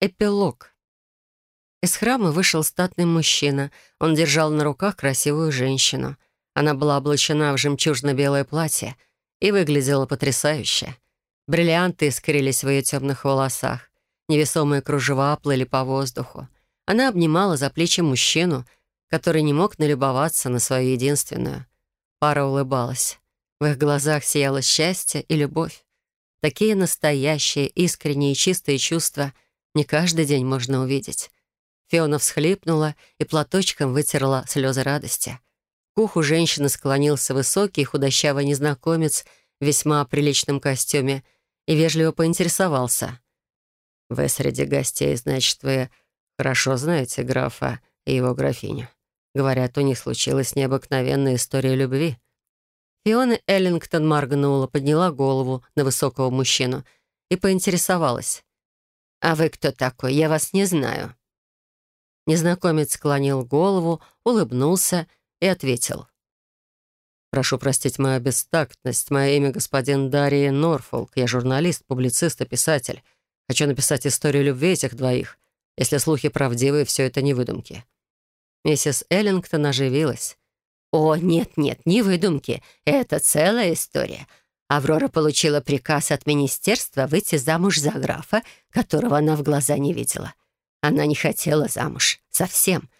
Эпилог. Из храма вышел статный мужчина. Он держал на руках красивую женщину. Она была облачена в жемчужно-белое платье и выглядела потрясающе. Бриллианты искрились в ее темных волосах. Невесомые кружева плыли по воздуху. Она обнимала за плечи мужчину, который не мог налюбоваться на свою единственную. Пара улыбалась. В их глазах сияло счастье и любовь. Такие настоящие, искренние и чистые чувства не каждый день можно увидеть. Фиона всхлипнула и платочком вытерла слезы радости. К уху женщины склонился высокий худощавый незнакомец в весьма приличном костюме и вежливо поинтересовался. «Вы среди гостей, значит, вы хорошо знаете графа и его графиню. Говорят, у них случилась необыкновенная история любви». Фиона Эллингтон моргнула, подняла голову на высокого мужчину и поинтересовалась. «А вы кто такой? Я вас не знаю». Незнакомец склонил голову, улыбнулся и ответил. «Прошу простить мою бестактность. Мое имя господин Дарья Норфолк. Я журналист, публицист и писатель. Хочу написать историю любви этих двоих. Если слухи правдивы, все это не выдумки». Миссис Эллингтон оживилась. «О, нет-нет, не выдумки. Это целая история. Аврора получила приказ от министерства выйти замуж за графа, которого она в глаза не видела. Она не хотела замуж. Совсем.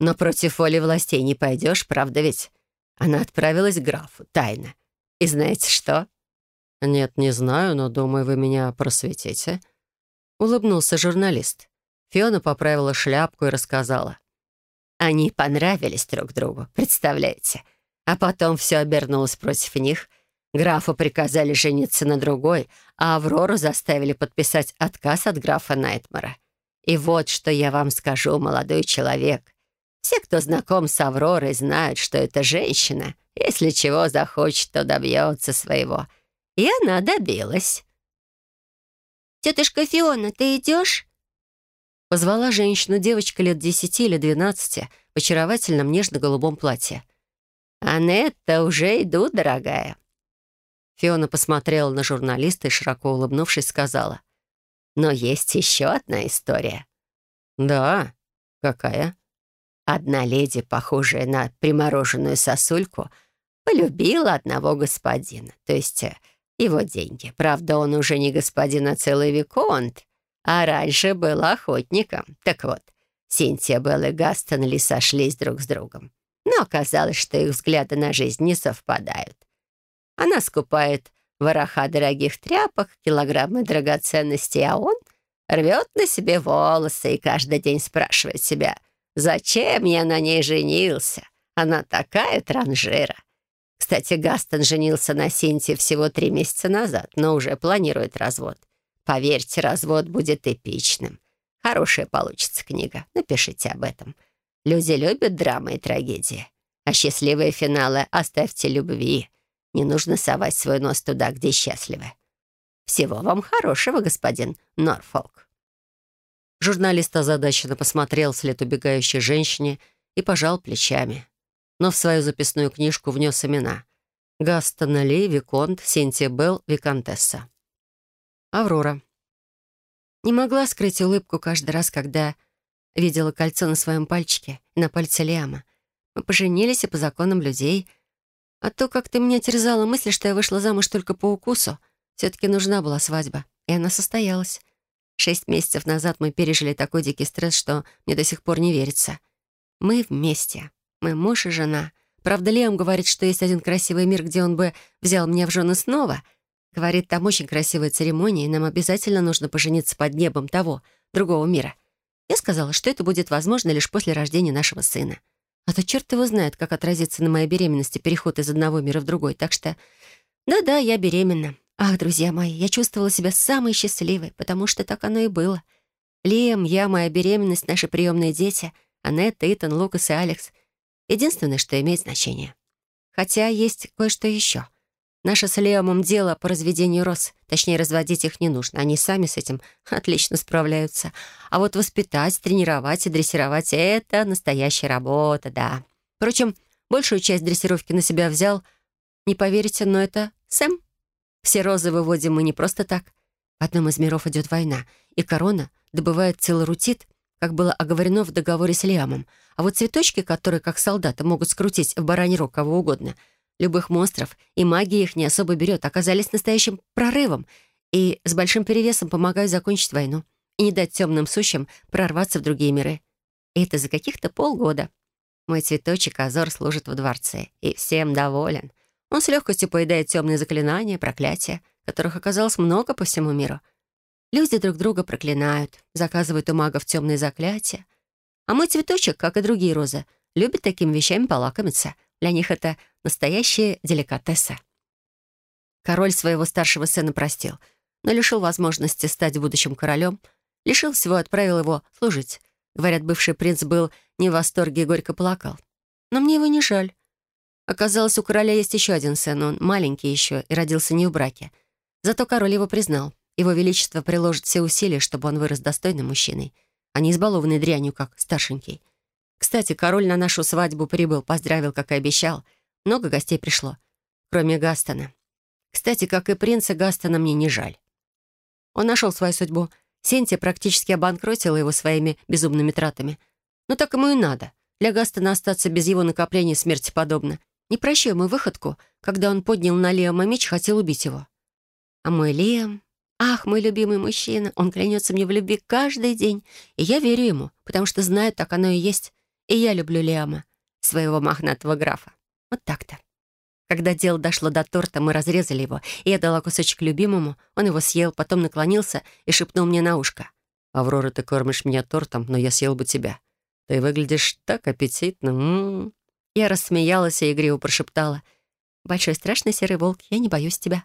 Но против воли властей не пойдешь, правда ведь? Она отправилась к графу, тайно. И знаете что? «Нет, не знаю, но, думаю, вы меня просветите». Улыбнулся журналист. Фиона поправила шляпку и рассказала. Они понравились друг другу, представляете? А потом все обернулось против них. Графу приказали жениться на другой, а Аврору заставили подписать отказ от графа Найтмара. И вот что я вам скажу, молодой человек. Все, кто знаком с Авророй, знают, что эта женщина, если чего захочет, то добьется своего. И она добилась. «Тетушка Фиона, ты идешь?» Позвала женщину девочка лет десяти или двенадцати в очаровательном нежно-голубом платье. «Анетта, уже иду, дорогая». Фиона посмотрела на журналиста и, широко улыбнувшись, сказала. Но есть еще одна история. Да? Какая? Одна леди, похожая на примороженную сосульку, полюбила одного господина, то есть э, его деньги. Правда, он уже не господин, а целый виконт, а раньше был охотником. Так вот, Синтия Белл и Гастон Ли сошлись друг с другом. Но оказалось, что их взгляды на жизнь не совпадают. Она скупает вороха дорогих тряпок, килограммы драгоценностей, а он рвет на себе волосы и каждый день спрашивает себя, зачем я на ней женился? Она такая транжира. Кстати, Гастон женился на Синтии всего три месяца назад, но уже планирует развод. Поверьте, развод будет эпичным. Хорошая получится книга. Напишите об этом. Люди любят драмы и трагедии. А счастливые финалы оставьте любви. Не нужно совать свой нос туда, где счастливы. Всего вам хорошего, господин Норфолк». Журналист озадаченно посмотрел вслед убегающей женщине и пожал плечами. Но в свою записную книжку внес имена. Гастон Ли, Виконт, Синтия Белл, Виконтесса. Аврора. Не могла скрыть улыбку каждый раз, когда видела кольцо на своем пальчике и на пальце Лиама. Мы поженились и по законам людей — а то как-то меня терзала мысль, что я вышла замуж только по укусу. Все-таки нужна была свадьба, и она состоялась. Шесть месяцев назад мы пережили такой дикий стресс, что мне до сих пор не верится. Мы вместе. Мы муж и жена. Правда, Лиам говорит, что есть один красивый мир, где он бы взял меня в жены снова. Говорит, там очень красивая церемония, и нам обязательно нужно пожениться под небом того, другого мира. Я сказала, что это будет возможно лишь после рождения нашего сына. А то черт его знает, как отразится на моей беременности переход из одного мира в другой. Так что, да-да, я беременна. Ах, друзья мои, я чувствовала себя самой счастливой, потому что так оно и было. Лиам, я, моя беременность, наши приемные дети, Анетта, Итан, Лукас и Алекс. Единственное, что имеет значение. Хотя есть кое-что еще — Наше с Леомом дело по разведению роз. Точнее, разводить их не нужно. Они сами с этим отлично справляются. А вот воспитать, тренировать и дрессировать — это настоящая работа, да. Впрочем, большую часть дрессировки на себя взял, не поверите, но это Сэм. Все розы выводим мы не просто так. В одном из миров идет война, и корона добывает целорутит, как было оговорено в договоре с Лиамом. А вот цветочки, которые, как солдаты, могут скрутить в бараний рог кого угодно, любых монстров, и магия их не особо берет, оказались настоящим прорывом и с большим перевесом помогают закончить войну и не дать темным сущим прорваться в другие миры. И это за каких-то полгода. Мой цветочек Азор служит во дворце и всем доволен. Он с легкостью поедает темные заклинания, проклятия, которых оказалось много по всему миру. Люди друг друга проклинают, заказывают у магов темные заклятия. А мой цветочек, как и другие розы, любит такими вещами полакомиться. Для них это настоящая деликатеса. Король своего старшего сына простил, но лишил возможности стать будущим королем, лишил всего и отправил его служить. Говорят, бывший принц был не в восторге и горько плакал. Но мне его не жаль. Оказалось, у короля есть еще один сын, он маленький еще и родился не в браке. Зато король его признал. Его Величество приложит все усилия, чтобы он вырос достойным мужчиной, а не избалованный дрянью, как старшенький. Кстати, король на нашу свадьбу прибыл, поздравил, как и обещал. Много гостей пришло, кроме Гастона. Кстати, как и принца, Гастона мне не жаль. Он нашел свою судьбу. Сентия практически обанкротила его своими безумными тратами. Но так ему и надо. Для Гастона остаться без его накоплений смерти подобно. Не прощаю ему выходку, когда он поднял на Лиама меч хотел убить его. А мой Лиам... Ах, мой любимый мужчина, он клянется мне в любви каждый день. И я верю ему, потому что знаю, так оно и есть. И я люблю Лиама, своего мохнатого графа. Вот так-то. Когда дело дошло до торта, мы разрезали его, и я дала кусочек любимому. Он его съел, потом наклонился и шепнул мне на ушко. «Аврора, ты кормишь меня тортом, но я съел бы тебя. Ты выглядишь так аппетитно. М -м -м. Я рассмеялась и игриво прошептала. «Большой страшный серый волк, я не боюсь тебя».